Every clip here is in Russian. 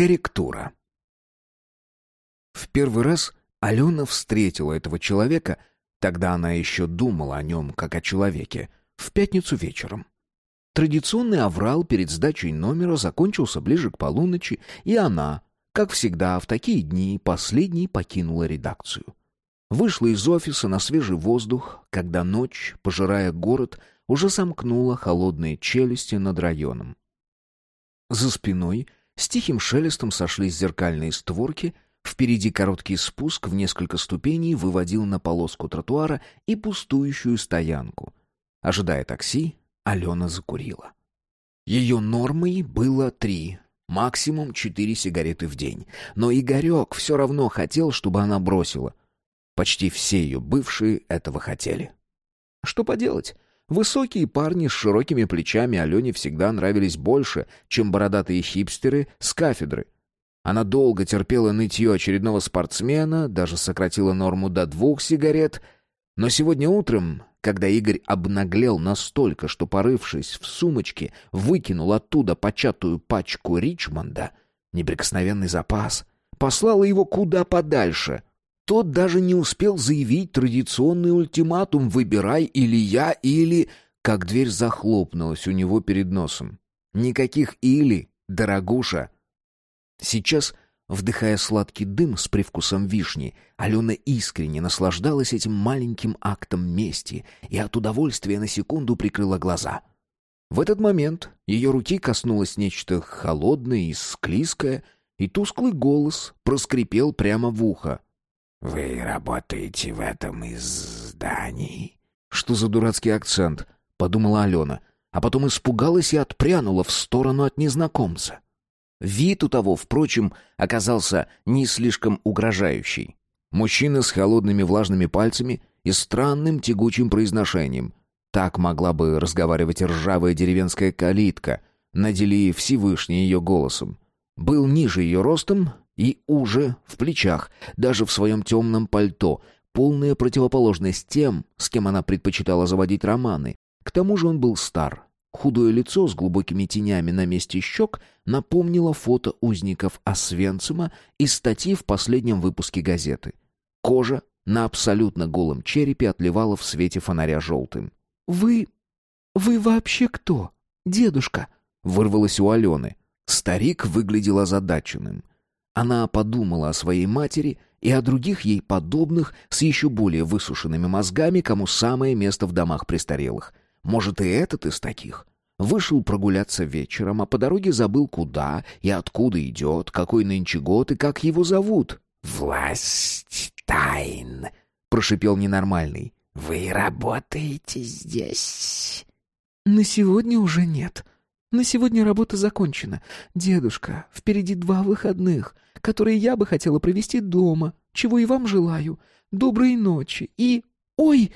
Корректура. В первый раз Алена встретила этого человека, тогда она еще думала о нем как о человеке, в пятницу вечером. Традиционный аврал перед сдачей номера закончился ближе к полуночи, и она, как всегда, в такие дни последней покинула редакцию. Вышла из офиса на свежий воздух, когда ночь, пожирая город, уже сомкнула холодные челюсти над районом. За спиной с тихим шелестом сошлись зеркальные створки, впереди короткий спуск в несколько ступеней выводил на полоску тротуара и пустующую стоянку. Ожидая такси, Алена закурила. Ее нормой было три, максимум четыре сигареты в день. Но Игорек все равно хотел, чтобы она бросила. Почти все ее бывшие этого хотели. Что поделать? Высокие парни с широкими плечами Алене всегда нравились больше, чем бородатые хипстеры с кафедры. Она долго терпела нытье очередного спортсмена, даже сократила норму до двух сигарет. Но сегодня утром, когда Игорь обнаглел настолько, что, порывшись в сумочке, выкинул оттуда початую пачку Ричмонда, неприкосновенный запас, послала его куда подальше — тот даже не успел заявить традиционный ультиматум «выбирай или я, или...» как дверь захлопнулась у него перед носом. Никаких «или», дорогуша. Сейчас, вдыхая сладкий дым с привкусом вишни, Алена искренне наслаждалась этим маленьким актом мести и от удовольствия на секунду прикрыла глаза. В этот момент ее руки коснулось нечто холодное и склизкое, и тусклый голос проскрипел прямо в ухо. «Вы работаете в этом издании?» «Что за дурацкий акцент?» — подумала Алена, а потом испугалась и отпрянула в сторону от незнакомца. Вид у того, впрочем, оказался не слишком угрожающий. Мужчина с холодными влажными пальцами и странным тягучим произношением. Так могла бы разговаривать ржавая деревенская калитка, надели Всевышний ее голосом. Был ниже ее ростом, и уже в плечах, даже в своем темном пальто, полная противоположность тем, с кем она предпочитала заводить романы. К тому же он был стар. Худое лицо с глубокими тенями на месте щек напомнило фото узников Освенцима из статьи в последнем выпуске газеты. Кожа на абсолютно голом черепе отливала в свете фонаря желтым. «Вы... вы вообще кто? Дедушка?» — вырвалось у Алены. Старик выглядел озадаченным. Она подумала о своей матери и о других ей подобных с еще более высушенными мозгами, кому самое место в домах престарелых. Может, и этот из таких? Вышел прогуляться вечером, а по дороге забыл, куда и откуда идет, какой нынче год и как его зовут. «Власть тайн», — прошипел ненормальный. «Вы работаете здесь?» «На сегодня уже нет», на сегодня работа закончена. Дедушка, впереди два выходных, которые я бы хотела провести дома, чего и вам желаю. Доброй ночи и... Ой!»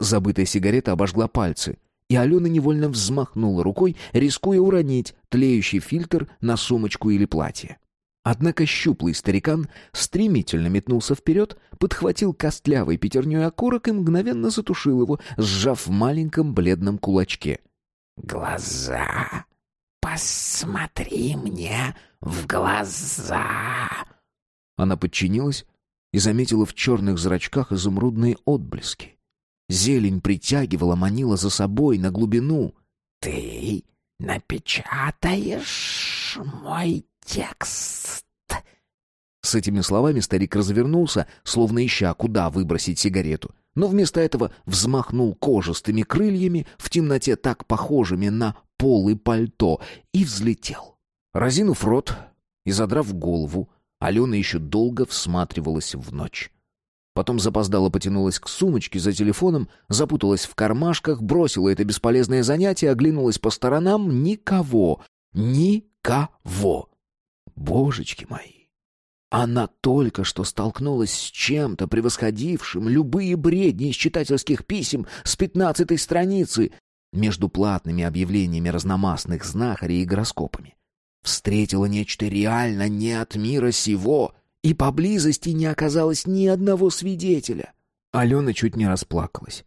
Забытая сигарета обожгла пальцы, и Алена невольно взмахнула рукой, рискуя уронить тлеющий фильтр на сумочку или платье. Однако щуплый старикан стремительно метнулся вперед, подхватил костлявой пятерней окурок и мгновенно затушил его, сжав в маленьком бледном кулачке. «Глаза! Посмотри мне в глаза!» Она подчинилась и заметила в черных зрачках изумрудные отблески. Зелень притягивала, манила за собой на глубину. «Ты напечатаешь мой текст?» С этими словами старик развернулся, словно ища, куда выбросить сигарету но вместо этого взмахнул кожистыми крыльями, в темноте так похожими на полы пальто, и взлетел. Разинув рот и задрав голову, Алена еще долго всматривалась в ночь. Потом запоздала потянулась к сумочке за телефоном, запуталась в кармашках, бросила это бесполезное занятие, оглянулась по сторонам. Никого. Никого. Божечки мои. Она только что столкнулась с чем-то превосходившим любые бредни из читательских писем с пятнадцатой страницы между платными объявлениями разномастных знахарей и гороскопами. Встретила нечто реально не от мира сего, и поблизости не оказалось ни одного свидетеля. Алена чуть не расплакалась.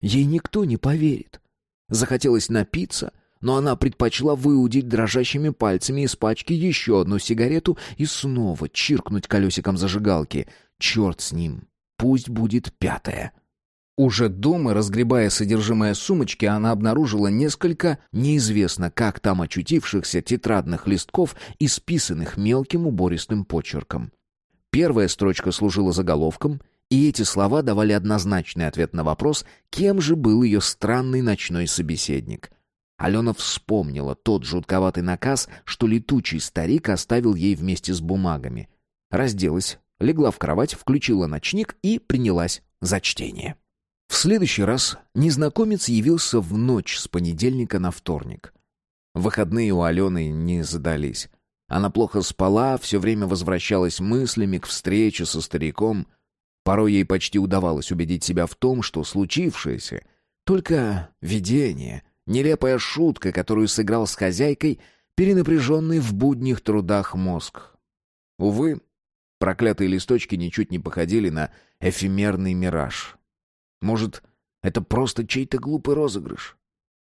Ей никто не поверит. Захотелось напиться, но она предпочла выудить дрожащими пальцами из пачки еще одну сигарету и снова чиркнуть колесиком зажигалки. Черт с ним, пусть будет пятая. Уже дома, разгребая содержимое сумочки, она обнаружила несколько неизвестно как там очутившихся тетрадных листков, исписанных мелким убористым почерком. Первая строчка служила заголовком, и эти слова давали однозначный ответ на вопрос, кем же был ее странный ночной собеседник. Алена вспомнила тот жутковатый наказ, что летучий старик оставил ей вместе с бумагами. Разделась, легла в кровать, включила ночник и принялась за чтение. В следующий раз незнакомец явился в ночь с понедельника на вторник. Выходные у Алены не задались. Она плохо спала, все время возвращалась мыслями к встрече со стариком — Порой ей почти удавалось убедить себя в том, что случившееся — только видение, нелепая шутка, которую сыграл с хозяйкой, перенапряженный в будних трудах мозг. Увы, проклятые листочки ничуть не походили на эфемерный мираж. Может, это просто чей-то глупый розыгрыш?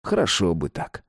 Хорошо бы так.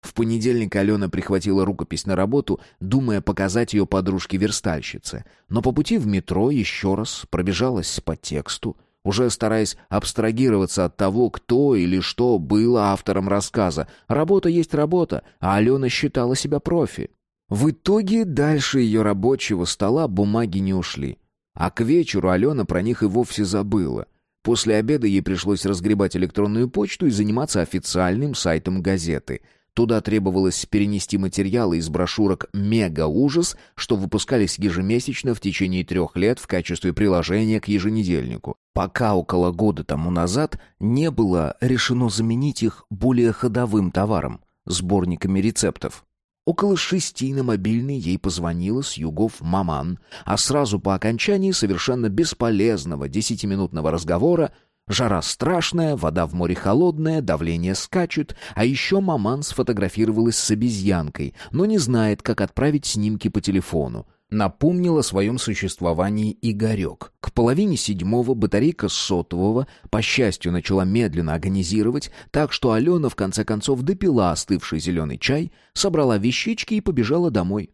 В понедельник Алена прихватила рукопись на работу, думая показать ее подружке-верстальщице. Но по пути в метро еще раз пробежалась по тексту, уже стараясь абстрагироваться от того, кто или что было автором рассказа. Работа есть работа, а Алена считала себя профи. В итоге дальше ее рабочего стола бумаги не ушли. А к вечеру Алена про них и вовсе забыла. После обеда ей пришлось разгребать электронную почту и заниматься официальным сайтом газеты — Туда требовалось перенести материалы из брошюрок «Мега-ужас», что выпускались ежемесячно в течение трех лет в качестве приложения к еженедельнику, пока около года тому назад не было решено заменить их более ходовым товаром – сборниками рецептов. Около шести на мобильный ей позвонила с югов маман, а сразу по окончании совершенно бесполезного десятиминутного разговора – Жара страшная, вода в море холодная, давление скачет, а еще маман сфотографировалась с обезьянкой, но не знает, как отправить снимки по телефону. Напомнил о своем существовании Игорек. К половине седьмого батарейка сотового, по счастью, начала медленно агонизировать, так что Алена в конце концов допила остывший зеленый чай, собрала вещички и побежала домой.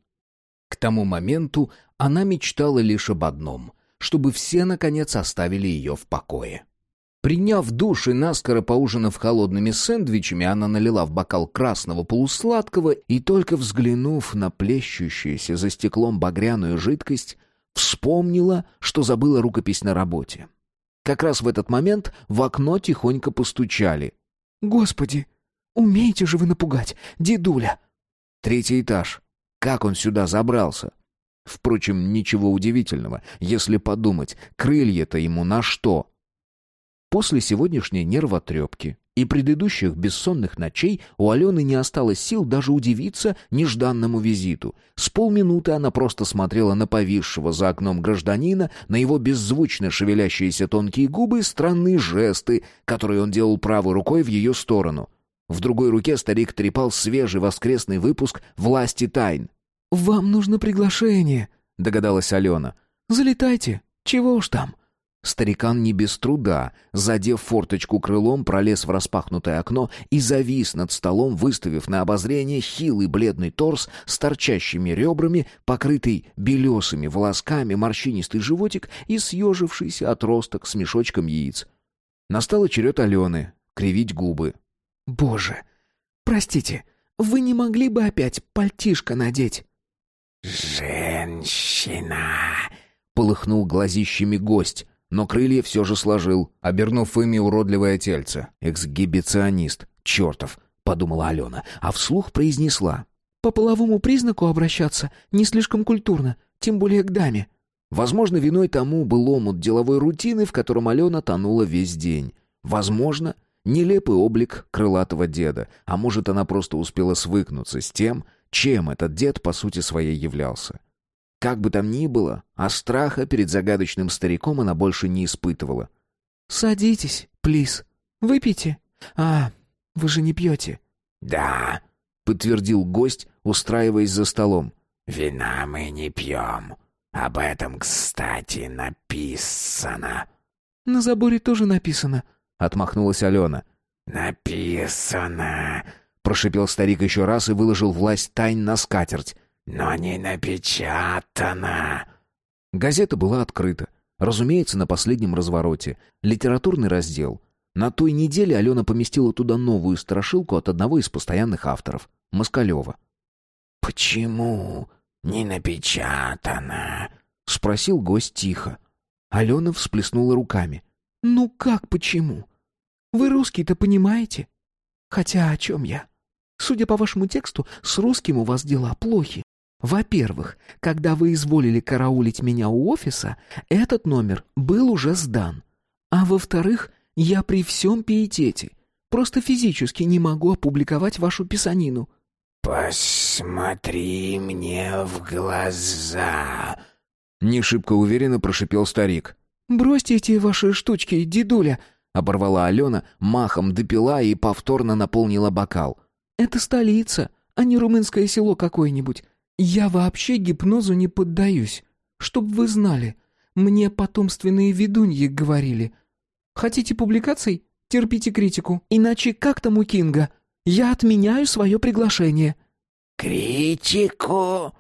К тому моменту она мечтала лишь об одном — чтобы все, наконец, оставили ее в покое. Приняв душ и наскоро поужинав холодными сэндвичами, она налила в бокал красного полусладкого и, только взглянув на плещущуюся за стеклом багряную жидкость, вспомнила, что забыла рукопись на работе. Как раз в этот момент в окно тихонько постучали. «Господи, умеете же вы напугать, дедуля!» Третий этаж. Как он сюда забрался? Впрочем, ничего удивительного, если подумать, крылья-то ему на что? После сегодняшней нервотрепки и предыдущих бессонных ночей у Алены не осталось сил даже удивиться нежданному визиту. С полминуты она просто смотрела на повисшего за окном гражданина, на его беззвучно шевелящиеся тонкие губы и странные жесты, которые он делал правой рукой в ее сторону. В другой руке старик трепал свежий воскресный выпуск «Власти тайн». «Вам нужно приглашение», — догадалась Алена. «Залетайте, чего уж там». Старикан не без труда, задев форточку крылом, пролез в распахнутое окно и завис над столом, выставив на обозрение хилый бледный торс с торчащими ребрами, покрытый белесыми волосками, морщинистый животик и съежившийся отросток с мешочком яиц. Настал черед Алены кривить губы. «Боже! Простите, вы не могли бы опять пальтишко надеть?» «Женщина!» — полыхнул глазищами гость но крылья все же сложил, обернув ими уродливое тельце. «Эксгибиционист, чертов!» — подумала Алена, а вслух произнесла. «По половому признаку обращаться не слишком культурно, тем более к даме». Возможно, виной тому был омут деловой рутины, в котором Алена тонула весь день. Возможно, нелепый облик крылатого деда, а может, она просто успела свыкнуться с тем, чем этот дед по сути своей являлся. Как бы там ни было, а страха перед загадочным стариком она больше не испытывала. «Садитесь, плиз. Выпейте. А, вы же не пьете». «Да», — подтвердил гость, устраиваясь за столом. «Вина мы не пьем. Об этом, кстати, написано». «На заборе тоже написано», — отмахнулась Алена. «Написано», — прошипел старик еще раз и выложил власть тайн на скатерть. «Но не напечатано!» Газета была открыта. Разумеется, на последнем развороте. Литературный раздел. На той неделе Алена поместила туда новую страшилку от одного из постоянных авторов — Москалева. «Почему не напечатано?» — спросил гость тихо. Алена всплеснула руками. «Ну как почему? Вы русский-то понимаете? Хотя о чем я? Судя по вашему тексту, с русским у вас дела плохи. Во-первых, когда вы изволили караулить меня у офиса, этот номер был уже сдан. А во-вторых, я при всем пиетете. Просто физически не могу опубликовать вашу писанину». «Посмотри мне в глаза!» Не шибко уверенно прошипел старик. «Бросьте эти ваши штучки, дедуля!» Оборвала Алена, махом допила и повторно наполнила бокал. «Это столица, а не румынское село какое-нибудь. Я вообще гипнозу не поддаюсь. Чтоб вы знали, мне потомственные ведуньи говорили. Хотите публикаций? Терпите критику. Иначе как там у Кинга? Я отменяю свое приглашение». «Критику?»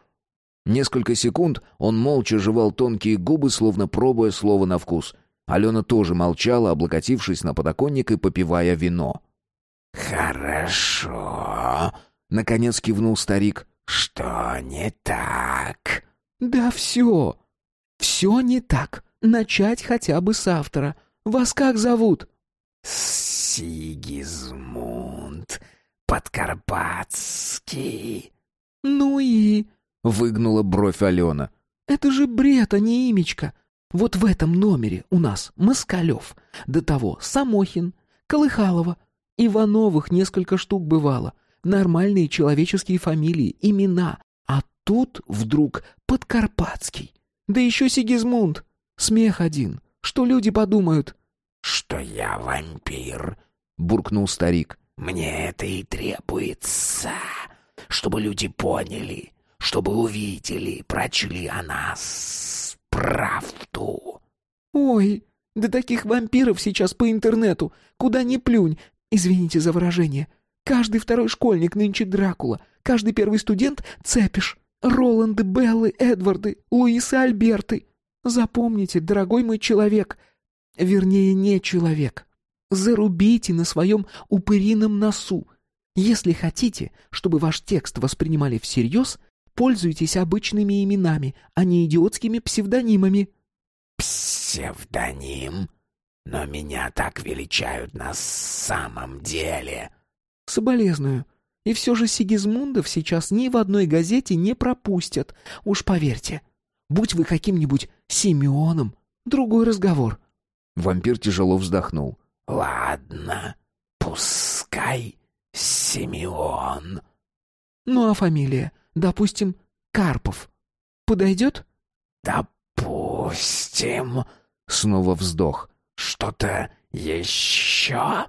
Несколько секунд он молча жевал тонкие губы, словно пробуя слово на вкус. Алена тоже молчала, облокотившись на подоконник и попивая вино. «Хорошо», — наконец кивнул старик. «Что не так?» «Да все. Все не так. Начать хотя бы с автора. Вас как зовут?» «Сигизмунд Подкарпатский». «Ну и...» — выгнула бровь Алена. «Это же бред, а не имечко. Вот в этом номере у нас Москалев, до того Самохин, Колыхалова, Ивановых несколько штук бывало, нормальные человеческие фамилии, имена, а тут вдруг Подкарпатский. Да еще Сигизмунд. Смех один. Что люди подумают?» «Что я вампир», — буркнул старик. «Мне это и требуется, чтобы люди поняли, чтобы увидели, прочли о нас правду». «Ой, да таких вампиров сейчас по интернету, куда ни плюнь, извините за выражение. Каждый второй школьник нынче Дракула, каждый первый студент — Цепиш, Роланды, Беллы, Эдварды, Луисы, Альберты. Запомните, дорогой мой человек — Вернее, не человек. Зарубите на своем упырином носу. Если хотите, чтобы ваш текст воспринимали всерьез, пользуйтесь обычными именами, а не идиотскими псевдонимами. «Псевдоним? Но меня так величают на самом деле!» «Соболезную. И все же Сигизмундов сейчас ни в одной газете не пропустят, уж поверьте. Будь вы каким-нибудь Симеоном, другой разговор. Вампир тяжело вздохнул. «Ладно, пускай Симеон». «Ну а фамилия? Допустим, Карпов. Подойдет?» «Допустим». Снова вздох. «Что-то еще?»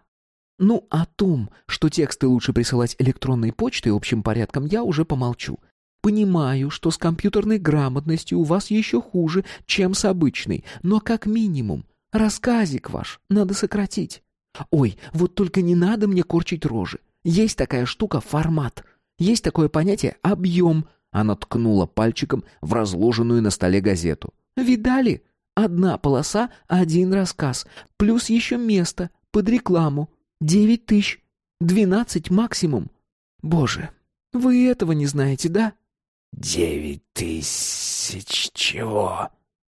«Ну, о том, что тексты лучше присылать электронной почтой общим порядком, я уже помолчу. Понимаю, что с компьютерной грамотностью у вас еще хуже, чем с обычной, но как минимум Рассказик ваш надо сократить. Ой, вот только не надо мне корчить рожи. Есть такая штука формат. Есть такое понятие объем. Она ткнула пальчиком в разложенную на столе газету. Видали? Одна полоса, один рассказ. Плюс еще место под рекламу. Девять тысяч. Двенадцать максимум. Боже, вы этого не знаете, да? Девять тысяч чего?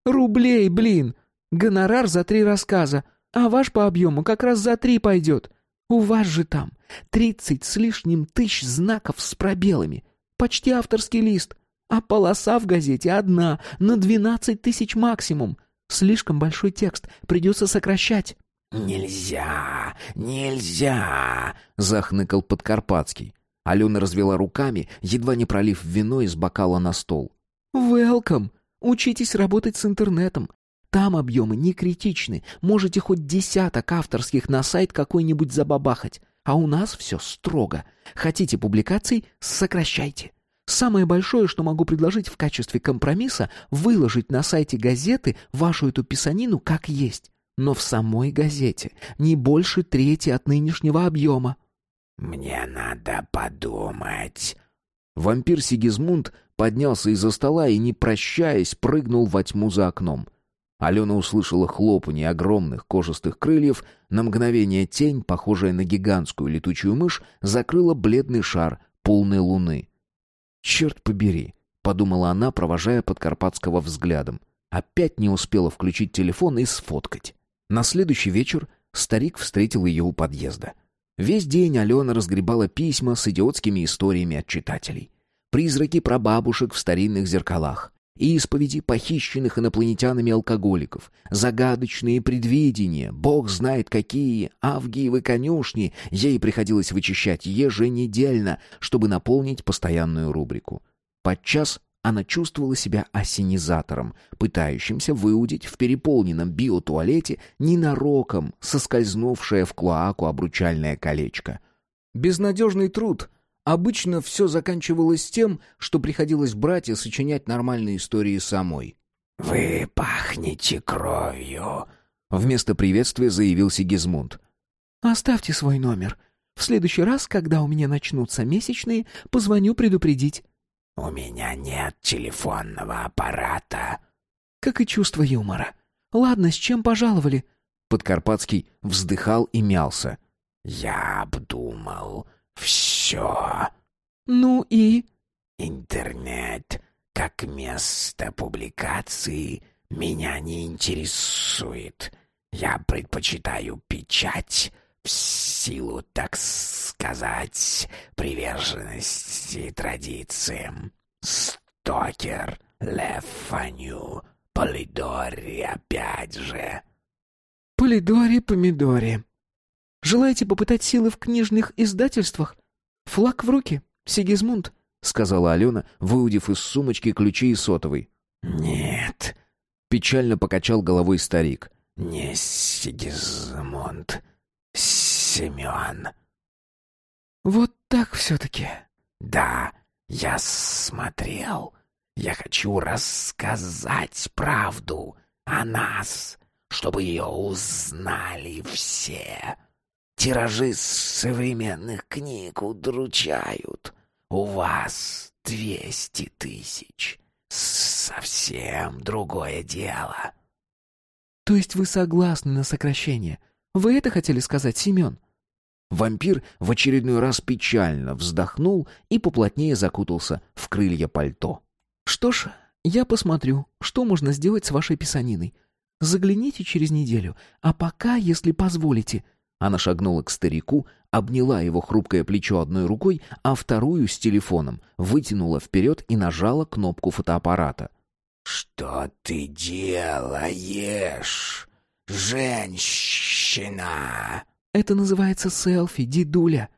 Рублей, блин. Гонорар за три рассказа, а ваш по объему как раз за три пойдет. У вас же там тридцать с лишним тысяч знаков с пробелами. Почти авторский лист. А полоса в газете одна, на двенадцать тысяч максимум. Слишком большой текст, придется сокращать. «Нельзя, нельзя!» — захныкал Подкарпатский. Алена развела руками, едва не пролив вино из бокала на стол. «Велкам! Учитесь работать с интернетом. Там объемы не критичны. Можете хоть десяток авторских на сайт какой-нибудь забабахать. А у нас все строго. Хотите публикаций — сокращайте. Самое большое, что могу предложить в качестве компромисса, выложить на сайте газеты вашу эту писанину как есть. Но в самой газете не больше трети от нынешнего объема. Мне надо подумать». Вампир Сигизмунд поднялся из-за стола и, не прощаясь, прыгнул во тьму за окном. Алена услышала хлопанье огромных кожистых крыльев, на мгновение тень, похожая на гигантскую летучую мышь, закрыла бледный шар полной луны. «Черт побери!» — подумала она, провожая Подкарпатского взглядом. Опять не успела включить телефон и сфоткать. На следующий вечер старик встретил ее у подъезда. Весь день Алена разгребала письма с идиотскими историями от читателей. Призраки прабабушек в старинных зеркалах, исповеди похищенных инопланетянами алкоголиков, загадочные предвидения, бог знает какие, авгиевы конюшни ей приходилось вычищать еженедельно, чтобы наполнить постоянную рубрику. Подчас она чувствовала себя осенизатором, пытающимся выудить в переполненном биотуалете ненароком соскользнувшее в клоаку обручальное колечко. Безнадежный труд. Обычно все заканчивалось тем, что приходилось брать и сочинять нормальные истории самой. «Вы пахнете кровью», — вместо приветствия заявил Сигизмунд. «Оставьте свой номер. В следующий раз, когда у меня начнутся месячные, позвоню предупредить». «У меня нет телефонного аппарата». «Как и чувство юмора. Ладно, с чем пожаловали?» Подкарпатский вздыхал и мялся. «Я обдумал все». «Ну и?» «Интернет как место публикации меня не интересует. Я предпочитаю печать в силу, так сказать, приверженности традициям. Стокер, Лев Фаню, Полидори опять же. Полидори, помидори. Желаете попытать силы в книжных издательствах? Флаг в руки, Сигизмунд, — сказала Алена, выудив из сумочки ключи и сотовый. «Нет», — печально покачал головой старик. «Не Сигизмунд. Семен». «Вот так все-таки». «Да, я смотрел. Я хочу рассказать правду о нас, чтобы ее узнали все. Тиражи современных книг удручают. У вас двести тысяч. Совсем другое дело». «То есть вы согласны на сокращение? Вы это хотели сказать, Семен?» Вампир в очередной раз печально вздохнул и поплотнее закутался в крылья пальто. «Что ж, я посмотрю, что можно сделать с вашей писаниной. Загляните через неделю, а пока, если позволите...» Она шагнула к старику, обняла его хрупкое плечо одной рукой, а вторую с телефоном вытянула вперед и нажала кнопку фотоаппарата. «Что ты делаешь, женщина?» Это называется селфи, дедуля.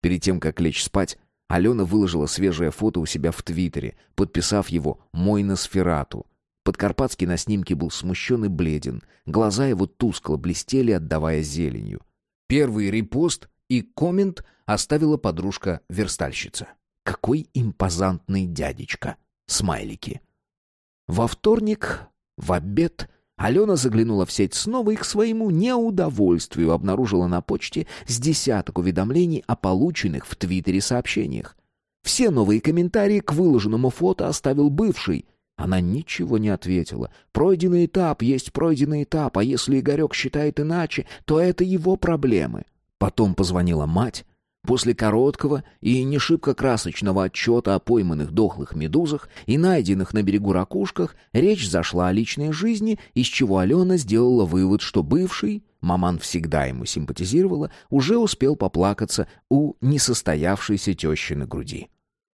Перед тем, как лечь спать, Алена выложила свежее фото у себя в Твиттере, подписав его «Мой Носферату». Подкарпатский на снимке был смущен и бледен, глаза его тускло блестели, отдавая зеленью. Первый репост и коммент оставила подружка-верстальщица. Какой импозантный дядечка! Смайлики. Во вторник, в обед, Алена заглянула в сеть снова и к своему неудовольствию обнаружила на почте с десяток уведомлений о полученных в Твиттере сообщениях. Все новые комментарии к выложенному фото оставил бывший. Она ничего не ответила. Пройденный этап есть пройденный этап, а если Игорек считает иначе, то это его проблемы. Потом позвонила мать, После короткого и не шибко красочного отчета о пойманных дохлых медузах и найденных на берегу ракушках речь зашла о личной жизни, из чего Алена сделала вывод, что бывший, маман всегда ему симпатизировала, уже успел поплакаться у несостоявшейся тещи на груди.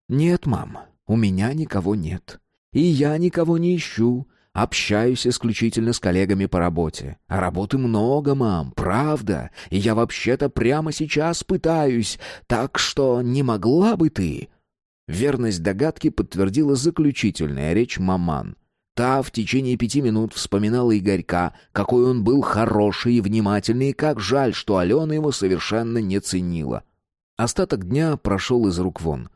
«Нет, мам, у меня никого нет. И я никого не ищу. Общаюсь исключительно с коллегами по работе. А работы много, мам, правда. И я вообще-то прямо сейчас пытаюсь. Так что не могла бы ты...» Верность догадки подтвердила заключительная речь маман. Та в течение пяти минут вспоминала Игорька, какой он был хороший и внимательный, и как жаль, что Алена его совершенно не ценила. Остаток дня прошел из рук вон.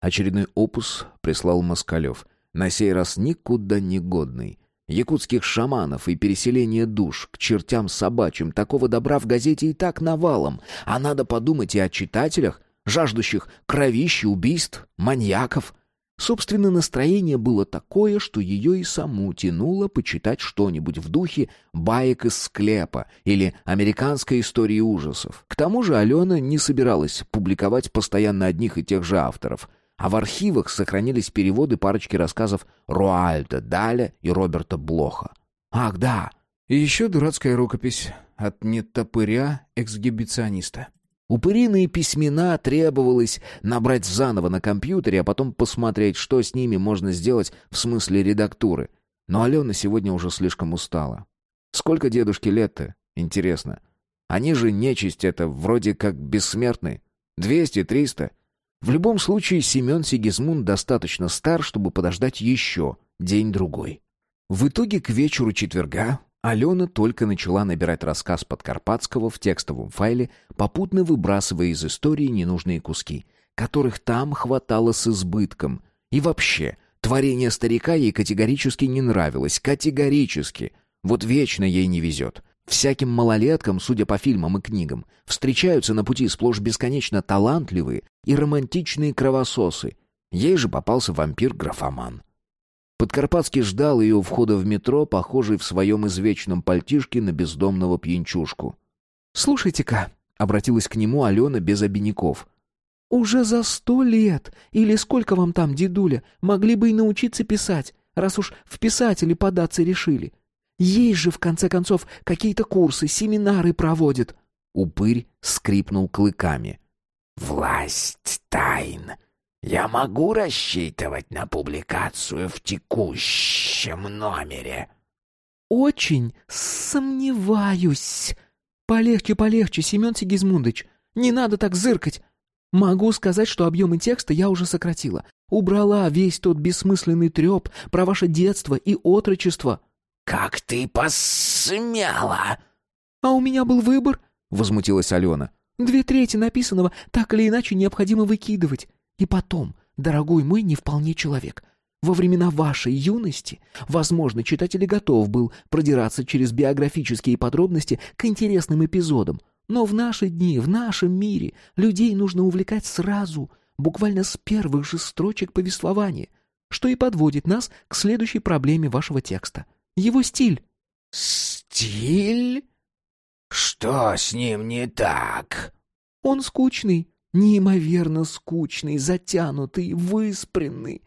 Очередной опус прислал Москалев. На сей раз никуда не годный. Якутских шаманов и переселение душ к чертям собачьим. Такого добра в газете и так навалом. А надо подумать и о читателях, жаждущих кровищи, убийств, маньяков. Собственно, настроение было такое, что ее и саму тянуло почитать что-нибудь в духе баек из склепа или американской истории ужасов. К тому же Алена не собиралась публиковать постоянно одних и тех же авторов — а в архивах сохранились переводы парочки рассказов Руальда Даля и Роберта Блоха. Ах, да, и еще дурацкая рукопись от нетопыря-эксгибициониста. Упыриные письмена требовалось набрать заново на компьютере, а потом посмотреть, что с ними можно сделать в смысле редактуры. Но Алена сегодня уже слишком устала. Сколько дедушке лет-то, интересно? Они же нечисть это, вроде как бессмертные. Двести, триста. В любом случае, Семен Сигизмунд достаточно стар, чтобы подождать еще день-другой. В итоге к вечеру четверга Алена только начала набирать рассказ Подкарпатского в текстовом файле, попутно выбрасывая из истории ненужные куски, которых там хватало с избытком. И вообще, творение старика ей категорически не нравилось. Категорически. Вот вечно ей не везет. Всяким малолеткам, судя по фильмам и книгам, встречаются на пути сплошь бесконечно талантливые и романтичные кровососы. Ей же попался вампир-графоман. Подкарпатский ждал ее у входа в метро, похожий в своем извечном пальтишке на бездомного пьянчушку. «Слушайте-ка», — обратилась к нему Алена без обиняков, — «уже за сто лет, или сколько вам там, дедуля, могли бы и научиться писать, раз уж в писатели податься решили. Есть же, в конце концов, какие-то курсы, семинары проводят». Упырь скрипнул клыками. «Власть тайн. Я могу рассчитывать на публикацию в текущем номере?» «Очень сомневаюсь. Полегче, полегче, Семен Сигизмундович. Не надо так зыркать. Могу сказать, что объемы текста я уже сократила. Убрала весь тот бессмысленный треп про ваше детство и отрочество». «Как ты посмела!» «А у меня был выбор», — возмутилась Алена. «Две трети написанного так или иначе необходимо выкидывать. И потом, дорогой мой не вполне человек. Во времена вашей юности, возможно, читатель готов был продираться через биографические подробности к интересным эпизодам. Но в наши дни, в нашем мире, людей нужно увлекать сразу, буквально с первых же строчек повествования, что и подводит нас к следующей проблеме вашего текста — его стиль». «Стиль? Что с ним не так?» «Он скучный, неимоверно скучный, затянутый, выспренный.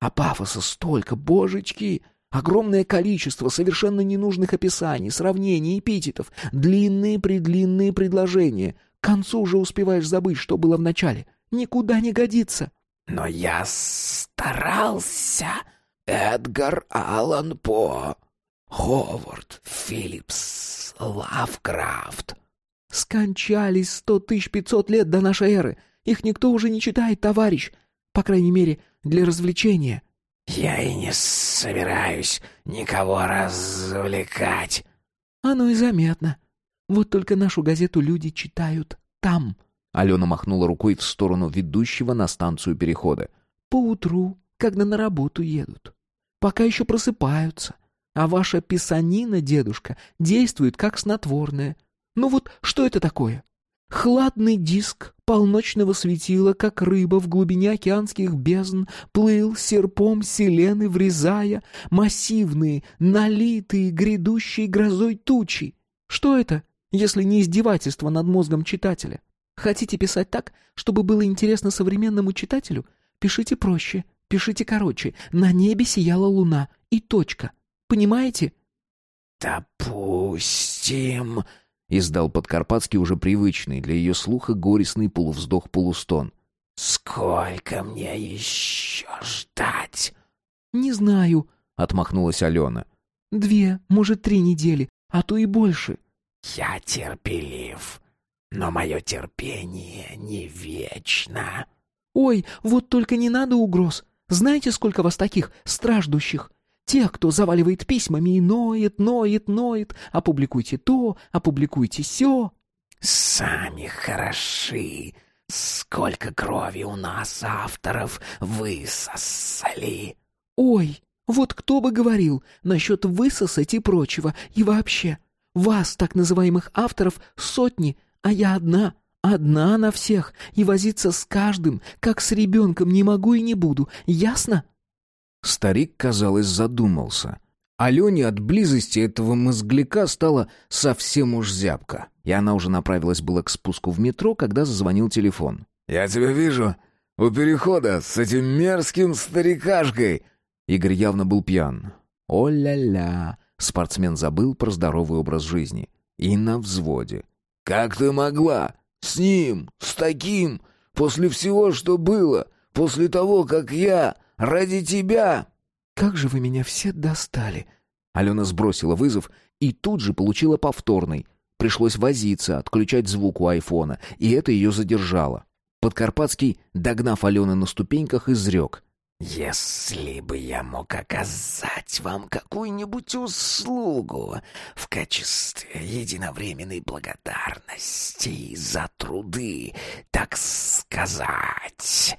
А пафоса столько, божечки!» Огромное количество совершенно ненужных описаний, сравнений, эпитетов, длинные-предлинные предложения. К концу уже успеваешь забыть, что было в начале. Никуда не годится. Но я старался. Эдгар Аллан По. Ховард, Филлипс, Лавкрафт. Скончались сто тысяч пятьсот лет до нашей эры. Их никто уже не читает, товарищ. По крайней мере, для развлечения. Я и не собираюсь никого развлекать. Оно и заметно. Вот только нашу газету люди читают там. Алена махнула рукой в сторону ведущего на станцию перехода. Поутру, когда на работу едут. Пока еще просыпаются. А ваша писанина, дедушка, действует как снотворное. Ну вот что это такое? Хладный диск полночного светила, как рыба в глубине океанских бездн, плыл серпом селены, врезая массивные, налитые грядущей грозой тучи. Что это, если не издевательство над мозгом читателя? Хотите писать так, чтобы было интересно современному читателю? Пишите проще, пишите короче. На небе сияла луна и точка. Понимаете?» «Допустим», — издал Подкарпатский уже привычный для ее слуха горестный полувздох-полустон. «Сколько мне еще ждать?» «Не знаю», — отмахнулась Алена. «Две, может, три недели, а то и больше». «Я терпелив, но мое терпение не вечно». «Ой, вот только не надо угроз. Знаете, сколько вас таких, страждущих? Тех, кто заваливает письмами и ноет, ноет, ноет. Опубликуйте то, опубликуйте сё. Сами хороши. Сколько крови у нас, авторов, высосали. Ой, Вот кто бы говорил насчет высосать и прочего, и вообще. Вас, так называемых авторов, сотни, а я одна, одна на всех, и возиться с каждым, как с ребенком, не могу и не буду, ясно?» Старик, казалось, задумался. Алене от близости этого мозгляка стало совсем уж зябко, и она уже направилась было к спуску в метро, когда зазвонил телефон. «Я тебя вижу у перехода с этим мерзким старикашкой!» Игорь явно был пьян. «О-ля-ля!» Спортсмен забыл про здоровый образ жизни. И на взводе. «Как ты могла? С ним? С таким? После всего, что было? После того, как я... Ради тебя...» «Как же вы меня все достали!» Алена сбросила вызов и тут же получила повторный. Пришлось возиться, отключать звук у айфона, и это ее задержало. Подкарпатский, догнав Алену на ступеньках, изрек. «Если бы я мог оказать вам какую-нибудь услугу в качестве единовременной благодарности за труды, так сказать...»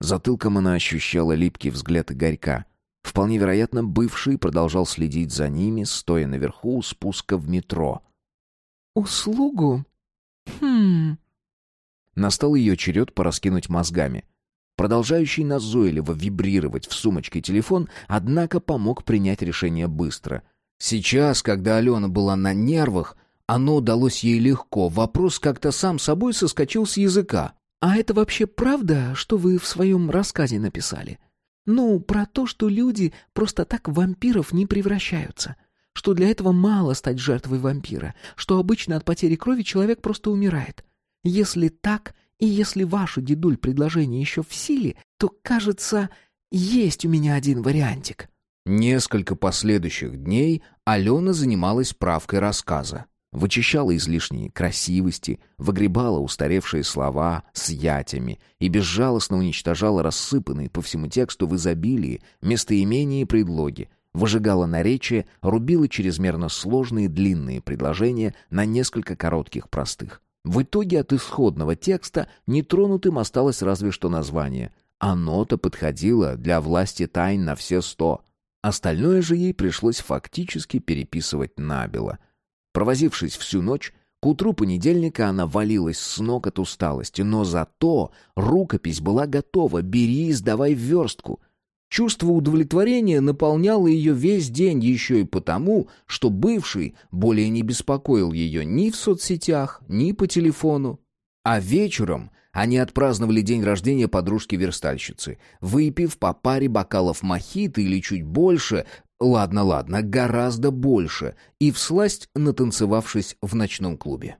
Затылком она ощущала липкий взгляд Игорька. Вполне вероятно, бывший продолжал следить за ними, стоя наверху у спуска в метро. «Услугу? Хм...» Настал ее черед пораскинуть мозгами. Продолжающий назойливо вибрировать в сумочке телефон, однако помог принять решение быстро. Сейчас, когда Алена была на нервах, оно удалось ей легко, вопрос как-то сам собой соскочил с языка. «А это вообще правда, что вы в своем рассказе написали? Ну, про то, что люди просто так вампиров не превращаются. Что для этого мало стать жертвой вампира, что обычно от потери крови человек просто умирает. Если так, и если ваше, дедуль, предложение еще в силе, то, кажется, есть у меня один вариантик». Несколько последующих дней Алена занималась правкой рассказа. Вычищала излишние красивости, выгребала устаревшие слова с ятями и безжалостно уничтожала рассыпанные по всему тексту в изобилии местоимения и предлоги, выжигала наречия, рубила чрезмерно сложные длинные предложения на несколько коротких простых. В итоге от исходного текста нетронутым осталось разве что название. Оно-то подходило для власти тайн на все сто. Остальное же ей пришлось фактически переписывать набело. Провозившись всю ночь, к утру понедельника она валилась с ног от усталости, но зато рукопись была готова, бери и сдавай в верстку — Чувство удовлетворения наполняло ее весь день еще и потому, что бывший более не беспокоил ее ни в соцсетях, ни по телефону. А вечером они отпраздновали день рождения подружки-верстальщицы, выпив по паре бокалов мохито или чуть больше, ладно, ладно, гораздо больше, и всласть натанцевавшись в ночном клубе.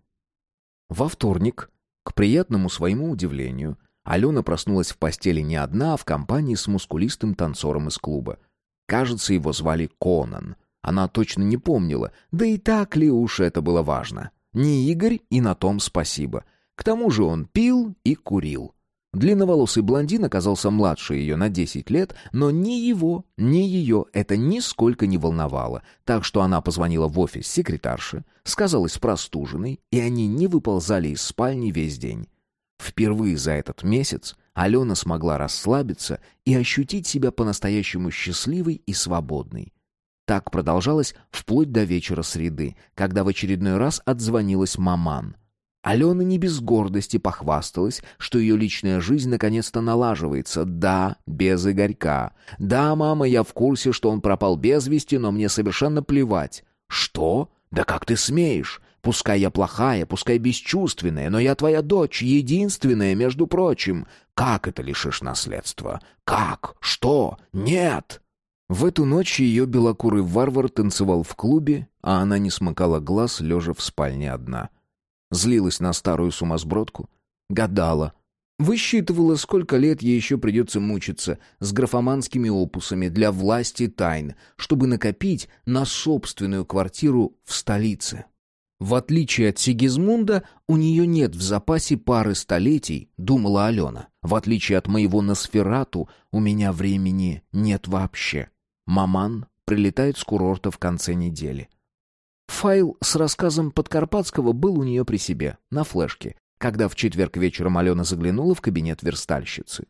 Во вторник, к приятному своему удивлению, Алена проснулась в постели не одна, а в компании с мускулистым танцором из клуба. Кажется, его звали Конан. Она точно не помнила, да и так ли уж это было важно. Не Игорь, и на том спасибо. К тому же он пил и курил. Длинноволосый блондин оказался младше ее на 10 лет, но ни его, ни ее это нисколько не волновало, так что она позвонила в офис секретарши, сказалась простуженной, и они не выползали из спальни весь день. Впервые за этот месяц Алена смогла расслабиться и ощутить себя по-настоящему счастливой и свободной. Так продолжалось вплоть до вечера среды, когда в очередной раз отзвонилась маман. Алена не без гордости похвасталась, что ее личная жизнь наконец-то налаживается. Да, без Игорька. Да, мама, я в курсе, что он пропал без вести, но мне совершенно плевать. Что? Да как ты смеешь? Пускай я плохая, пускай бесчувственная, но я твоя дочь, единственная, между прочим. Как это лишишь наследства? Как? Что? Нет!» В эту ночь ее белокурый варвар танцевал в клубе, а она не смыкала глаз, лежа в спальне одна. Злилась на старую сумасбродку, гадала, высчитывала, сколько лет ей еще придется мучиться с графоманскими опусами для власти тайн, чтобы накопить на собственную квартиру в столице. В отличие от Сигизмунда, у нее нет в запасе пары столетий, думала Алена. В отличие от моего Носферату, у меня времени нет вообще. Маман прилетает с курорта в конце недели. Файл с рассказом Подкарпатского был у нее при себе, на флешке, когда в четверг вечером Алена заглянула в кабинет верстальщицы.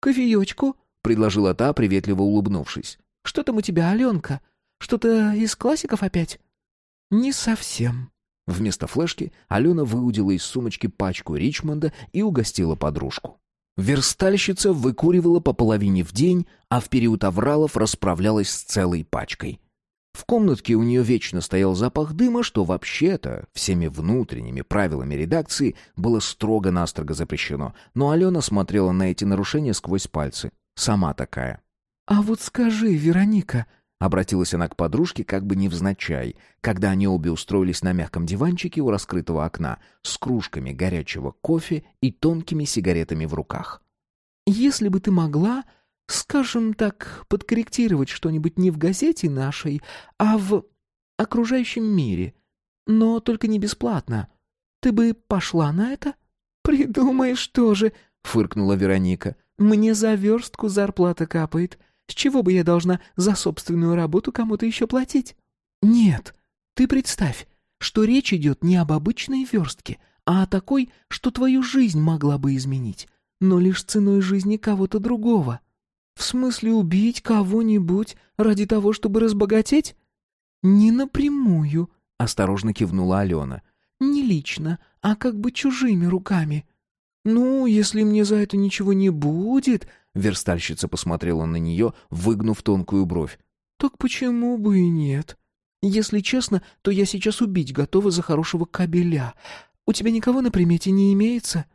«Кофеечку?» — предложила та, приветливо улыбнувшись. Что там у тебя, Аленка? Что-то из классиков опять?» «Не совсем». Вместо флешки Алена выудила из сумочки пачку Ричмонда и угостила подружку. Верстальщица выкуривала по половине в день, а в период авралов расправлялась с целой пачкой. В комнатке у нее вечно стоял запах дыма, что вообще-то всеми внутренними правилами редакции было строго-настрого запрещено. Но Алена смотрела на эти нарушения сквозь пальцы. Сама такая. «А вот скажи, Вероника...» Обратилась она к подружке как бы невзначай, когда они обе устроились на мягком диванчике у раскрытого окна с кружками горячего кофе и тонкими сигаретами в руках. «Если бы ты могла, скажем так, подкорректировать что-нибудь не в газете нашей, а в окружающем мире, но только не бесплатно, ты бы пошла на это?» «Придумаешь тоже», — фыркнула Вероника. «Мне за верстку зарплата капает». С чего бы я должна за собственную работу кому-то еще платить? Нет, ты представь, что речь идет не об обычной верстке, а о такой, что твою жизнь могла бы изменить, но лишь ценой жизни кого-то другого. В смысле убить кого-нибудь ради того, чтобы разбогатеть? Не напрямую, осторожно кивнула Алена. Не лично, а как бы чужими руками. Ну, если мне за это ничего не будет, Верстальщица посмотрела на нее, выгнув тонкую бровь. «Так почему бы и нет? Если честно, то я сейчас убить готова за хорошего кабеля. У тебя никого на примете не имеется?»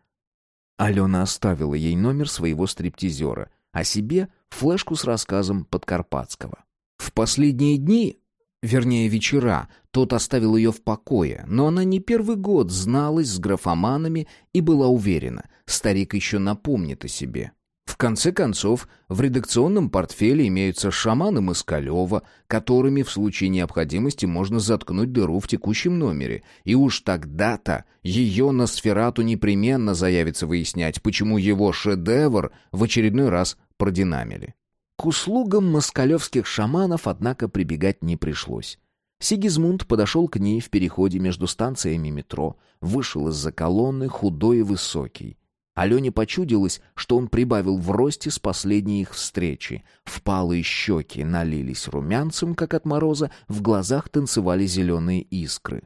Алена оставила ей номер своего стриптизера, а себе флешку с рассказом Подкарпатского. В последние дни, вернее вечера, тот оставил ее в покое, но она не первый год зналась с графоманами и была уверена, старик еще напомнит о себе. В конце концов, в редакционном портфеле имеются шаманы Москалева, которыми в случае необходимости можно заткнуть дыру в текущем номере. И уж тогда-то ее на сферату непременно заявится выяснять, почему его шедевр в очередной раз продинамили. К услугам москалевских шаманов, однако, прибегать не пришлось. Сигизмунд подошел к ней в переходе между станциями метро, вышел из-за колонны, худой и высокий. Алене почудилось, что он прибавил в росте с последней их встречи. Впалые щеки налились румянцем, как от мороза, в глазах танцевали зеленые искры.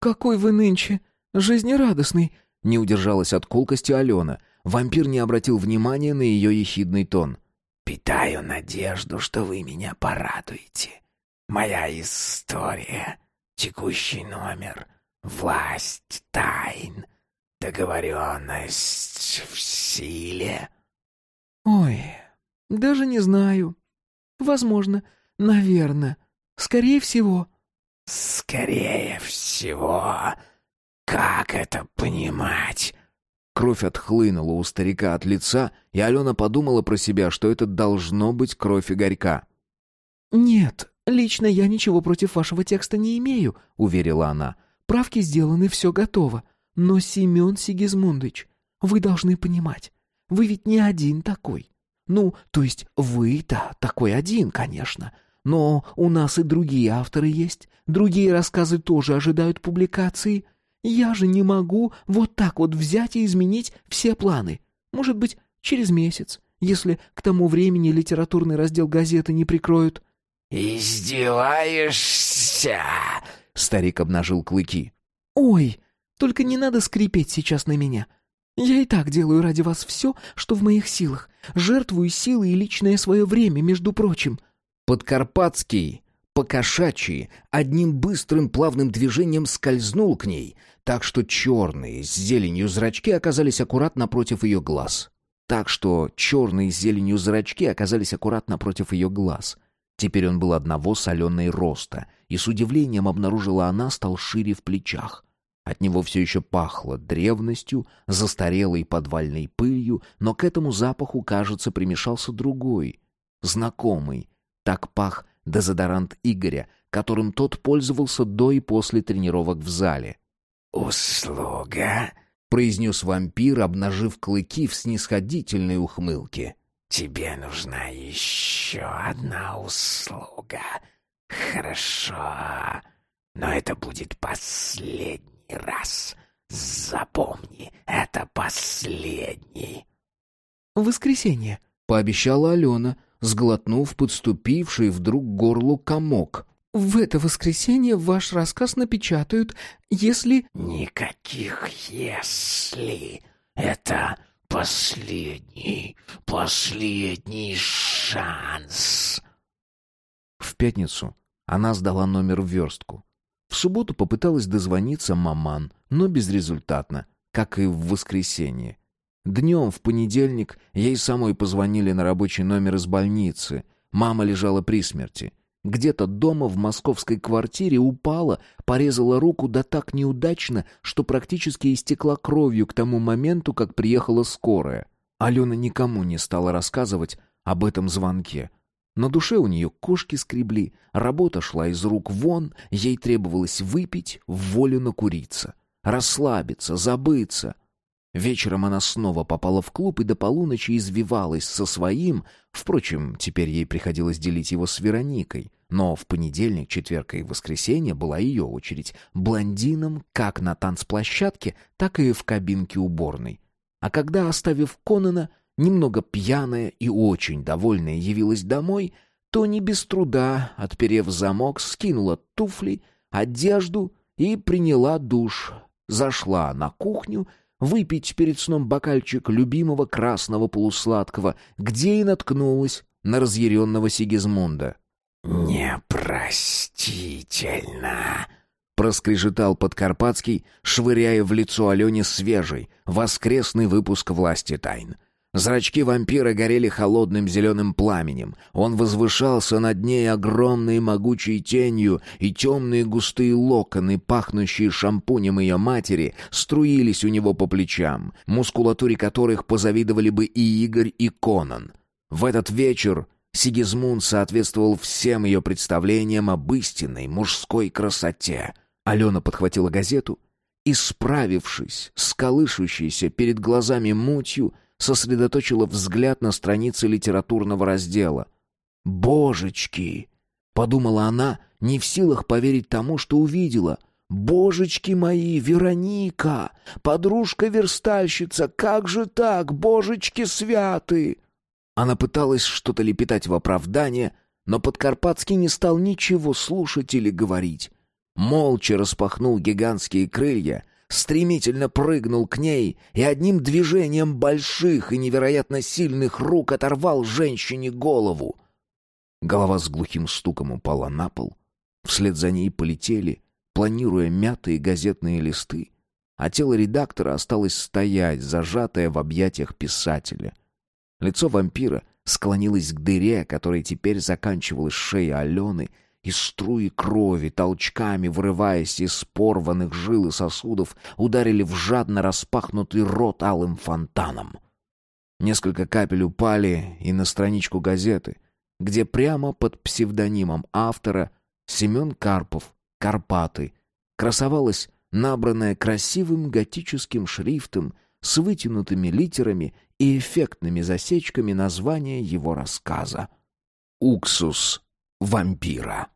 «Какой вы нынче! Жизнерадостный!» Не удержалась от колкости Алена. Вампир не обратил внимания на ее ехидный тон. «Питаю надежду, что вы меня порадуете. Моя история, текущий номер, власть тайн» Договоренность в силе. Ой, даже не знаю. Возможно, наверное. Скорее всего. Скорее всего. Как это понимать? Кровь отхлынула у старика от лица, и Алена подумала про себя, что это должно быть кровь Игорька. «Нет, лично я ничего против вашего текста не имею», — уверила она. «Правки сделаны, все готово. Но, Семен Сигизмундович, вы должны понимать, вы ведь не один такой. Ну, то есть вы-то такой один, конечно. Но у нас и другие авторы есть, другие рассказы тоже ожидают публикации. Я же не могу вот так вот взять и изменить все планы. Может быть, через месяц, если к тому времени литературный раздел газеты не прикроют. «Издеваешься?» — старик обнажил клыки. «Ой!» Только не надо скрипеть сейчас на меня. Я и так делаю ради вас все, что в моих силах. Жертвую силы и личное свое время, между прочим». Подкарпатский, покошачий, одним быстрым плавным движением скользнул к ней, так что черные с зеленью зрачки оказались аккурат напротив ее глаз. Так что черные с зеленью зрачки оказались аккурат напротив ее глаз. Теперь он был одного соленой роста, и с удивлением обнаружила она, стал шире в плечах. От него все еще пахло древностью, застарелой подвальной пылью, но к этому запаху, кажется, примешался другой, знакомый. Так пах дезодорант Игоря, которым тот пользовался до и после тренировок в зале. «Услуга?» — произнес вампир, обнажив клыки в снисходительной ухмылке. «Тебе нужна еще одна услуга. Хорошо, но это будет последний раз. Запомни, это последний. «Воскресенье», — пообещала Алена, сглотнув подступивший вдруг к горлу комок. «В это воскресенье ваш рассказ напечатают, если...» «Никаких «если». Это последний, последний шанс». В пятницу она сдала номер в верстку. В субботу попыталась дозвониться маман, но безрезультатно, как и в воскресенье. Днем в понедельник ей самой позвонили на рабочий номер из больницы. Мама лежала при смерти. Где-то дома в московской квартире упала, порезала руку да так неудачно, что практически истекла кровью к тому моменту, как приехала скорая. Алена никому не стала рассказывать об этом звонке. На душе у нее кошки скребли, работа шла из рук вон, ей требовалось выпить, в волю накуриться, расслабиться, забыться — Вечером она снова попала в клуб и до полуночи извивалась со своим, впрочем, теперь ей приходилось делить его с Вероникой, но в понедельник, четверг и воскресенье была ее очередь, блондином как на танцплощадке, так и в кабинке уборной. А когда, оставив Конана, немного пьяная и очень довольная явилась домой, то не без труда, отперев замок, скинула туфли, одежду и приняла душ. Зашла на кухню — выпить перед сном бокальчик любимого красного полусладкого, где и наткнулась на разъяренного Сигизмунда. «Непростительно!» — проскрежетал Подкарпатский, швыряя в лицо Алене свежий, воскресный выпуск «Власти тайн». Зрачки вампира горели холодным зеленым пламенем. Он возвышался над ней огромной могучей тенью, и темные густые локоны, пахнущие шампунем ее матери, струились у него по плечам, мускулатуре которых позавидовали бы и Игорь, и Конан. В этот вечер Сигизмунд соответствовал всем ее представлениям об истинной мужской красоте. Алена подхватила газету и, справившись с колышущейся перед глазами мутью, сосредоточила взгляд на странице литературного раздела. «Божечки!» — подумала она, не в силах поверить тому, что увидела. «Божечки мои, Вероника! Подружка-верстальщица! Как же так, божечки святы!» Она пыталась что-то лепетать в оправдание, но Подкарпатский не стал ничего слушать или говорить. Молча распахнул гигантские крылья — стремительно прыгнул к ней и одним движением больших и невероятно сильных рук оторвал женщине голову. Голова с глухим стуком упала на пол. Вслед за ней полетели, планируя мятые газетные листы, а тело редактора осталось стоять, зажатое в объятиях писателя. Лицо вампира склонилось к дыре, которой теперь заканчивалась шея Алены — и струи крови, толчками вырываясь из порванных жил и сосудов, ударили в жадно распахнутый рот алым фонтаном. Несколько капель упали и на страничку газеты, где прямо под псевдонимом автора Семен Карпов «Карпаты» красовалась набранная красивым готическим шрифтом с вытянутыми литерами и эффектными засечками название его рассказа «Уксус вампира».